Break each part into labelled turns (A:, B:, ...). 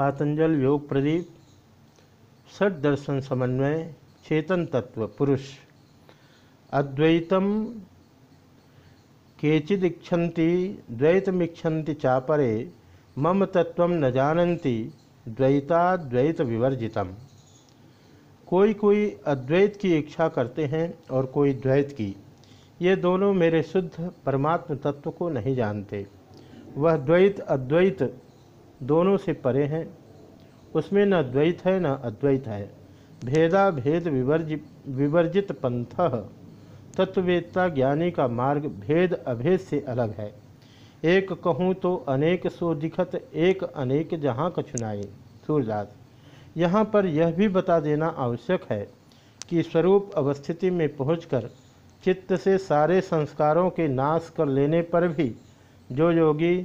A: पातंजल योग प्रदीप, षट दर्शन समन्वय, चेतन तत्व पुरुष। अद्वैतम केचिदीक्षति द्वैतमीक्षति चापरे, मम तत्व न जानती द्वैताद्वैत विवर्जितम कोई कोई अद्वैत की इच्छा करते हैं और कोई द्वैत की। ये दोनों मेरे शुद्ध परमात्म तत्व को नहीं जानते। वह द्वैत अद्वैत दोनों से परे हैं। उसमें न द्वैत है, न अद्वैत है। भेदा भेद विवर्जि, विवर्जित पंथ। तत्ववेत्ता ज्ञानी का मार्ग भेद अभेद से अलग है। एक कहूँ तो अनेक सो दिखत, एक अनेक जहाँ कछुनाई सूरदास, यहाँ पर यह भी बता देना आवश्यक है कि स्वरूप अवस्थिति में पहुंचकर चित्त से सारे संस्कारों के नाश कर लेने पर भी जो योगी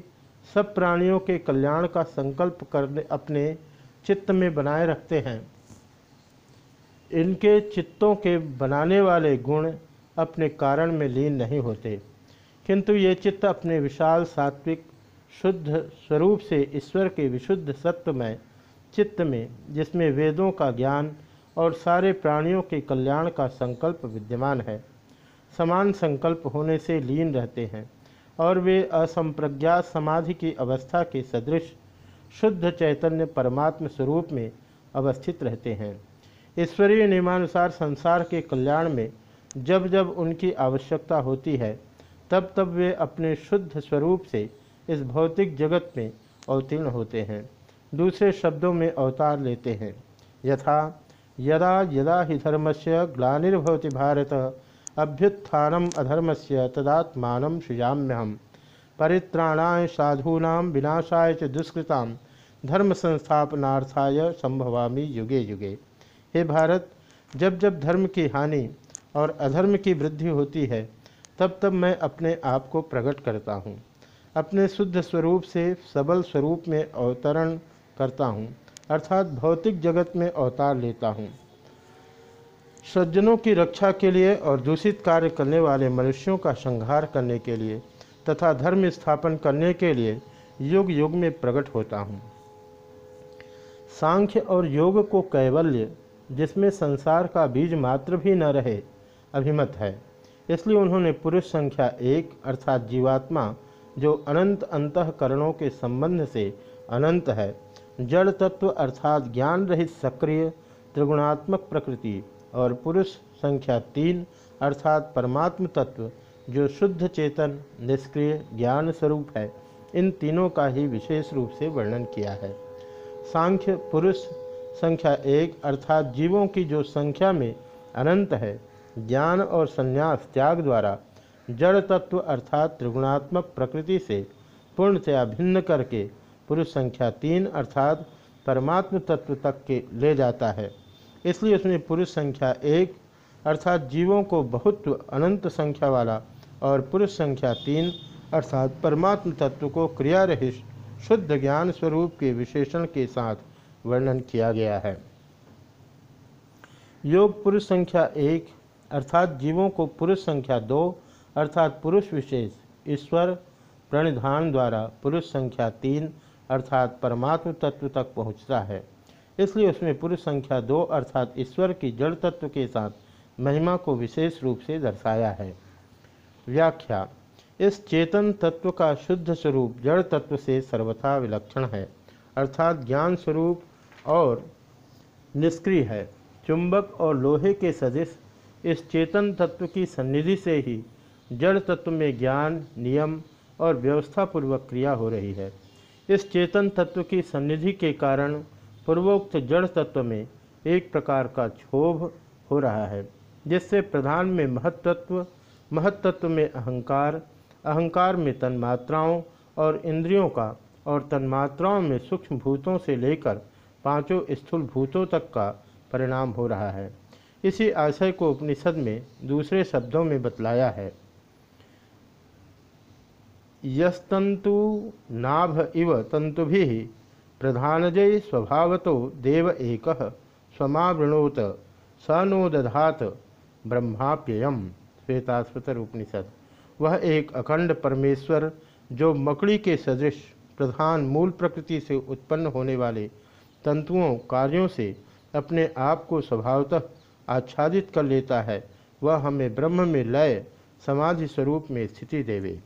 A: सब प्राणियों के कल्याण का संकल्प करने, अपने चित्त में बनाए रखते हैं। इनके चित्तों के बनाने वाले गुण अपने कारण में लीन नहीं होते। किंतु ये चित्त अपने विशाल सात्विक, शुद्ध स्वरूप से ईश्वर के विशुद्ध सत्व में चित्त में, जिसमें वेदों का ज्ञान और सारे प्राणियों के कल्याण का संकल्प विद्यमान है, समान संकल्प होने से लीन रहते हैं। और वे असंप्रज्ञात समाधि की अवस्था के सदृश, शुद्ध चैतन्य परमात्म स्वरूप में अवस्थित रहते हैं। ईश्वरीय नियमानुसार संसार के कल्याण में जब जब उनकी आवश्यकता होती है, तब तब वे अपने शुद्ध स्वरूप से इस भौतिक जगत में अवतीर्ण होते हैं। दूसरे शब्दों में अवतार लेते हैं। यथा, यदा यदा ही धर्म से ग्लानिर्भवती भारत अभ्युत्थानम अधर्म से तदात्मान सृजाम्यहम परित्राणाय साधूना विनाशाय च दुष्कृता धर्म संस्थापनार्थाय संभवामी युगे युगे। हे भारत, जब जब धर्म की हानि और अधर्म की वृद्धि होती है, तब तब मैं अपने आप को प्रकट करता हूँ। अपने शुद्ध स्वरूप से सबल स्वरूप में अवतरण करता हूँ। अर्थात भौतिक जगत में अवतार लेता हूँ। सज्जनों की रक्षा के लिए और दूषित कार्य करने वाले मनुष्यों का संहार करने के लिए तथा धर्म स्थापन करने के लिए युग युग में प्रकट होता हूँ। सांख्य और योग को कैवल्य, जिसमें संसार का बीज मात्र भी न रहे, अभिमत है। इसलिए उन्होंने पुरुष संख्या एक अर्थात जीवात्मा, जो अनंत अंतकरणों के संबंध से अनंत है, जड़ तत्व अर्थात ज्ञान रहित सक्रिय, त्रिगुणात्मक प्रकृति और पुरुष संख्या तीन, अर्थात परमात्म तत्व, जो शुद्ध चेतन, निष्क्रिय, ज्ञान स्वरूप है, इन तीनों का ही विशेष रूप से वर्णन किया है। सांख्य पुरुष संख्या एक, अर्थात जीवों की जो संख्या में अनंत है, ज्ञान और संन्यास त्याग द्वारा जड़ तत्व, अर्थात त्रिगुणात्मक प्रकृति से पूर्णतया भिन्न करके पुरुष संख्या तीन, अर्थात परमात्म तत्व तक के ले जाता है। इसलिए उसमें पुरुष संख्या एक अर्थात जीवों को बहुत अनंत संख्या वाला और पुरुष संख्या तीन अर्थात परमात्म तत्व को क्रिया रहित शुद्ध ज्ञान स्वरूप के विशेषण के साथ वर्णन किया गया है। योग पुरुष संख्या एक अर्थात जीवों को पुरुष संख्या दो अर्थात पुरुष विशेष ईश्वर प्रणिधान द्वारा पुरुष संख्या तीन अर्थात परमात्म तत्व तक पहुँचता है। इसलिए उसमें पुरुष संख्या दो अर्थात ईश्वर की जड़ तत्व के साथ महिमा को विशेष रूप से दर्शाया है। व्याख्या, इस चेतन तत्व का शुद्ध स्वरूप जड़ तत्व से सर्वथा विलक्षण है, अर्थात ज्ञान स्वरूप और निष्क्रिय है। चुंबक और लोहे के सदृश इस चेतन तत्व की सन्निधि से ही जड़ तत्व में ज्ञान, नियम और व्यवस्थापूर्वक क्रिया हो रही है। इस चेतन तत्व की सन्निधि के कारण पूर्वोक्त जड़ तत्व में एक प्रकार का क्षोभ हो रहा है, जिससे प्रधान में महत्त्व महत्त्व में अहंकार अहंकार में तन्मात्राओं और इंद्रियों का और तन्मात्राओं में सूक्ष्म भूतों से लेकर पाँचों स्थूल भूतों तक का परिणाम हो रहा है। इसी आशय को उपनिषद में दूसरे शब्दों में बतलाया है। यस्तंतु नाभ इव तंतु प्रधानजय स्वभावतो देव एक, स्वमावृणोत, स नो दधात, ब्रह्माप्ययम। श्वेतास्वतर उपनिषद वह एक अखंड परमेश्वर, जो मकड़ी के सदृश, प्रधान मूल प्रकृति से उत्पन्न होने वाले तंतुओं, कार्यों से अपने आप को स्वभावतः आच्छादित कर लेता है, वह हमें ब्रह्म में लय, समाधि स्वरूप में स्थिति देवे।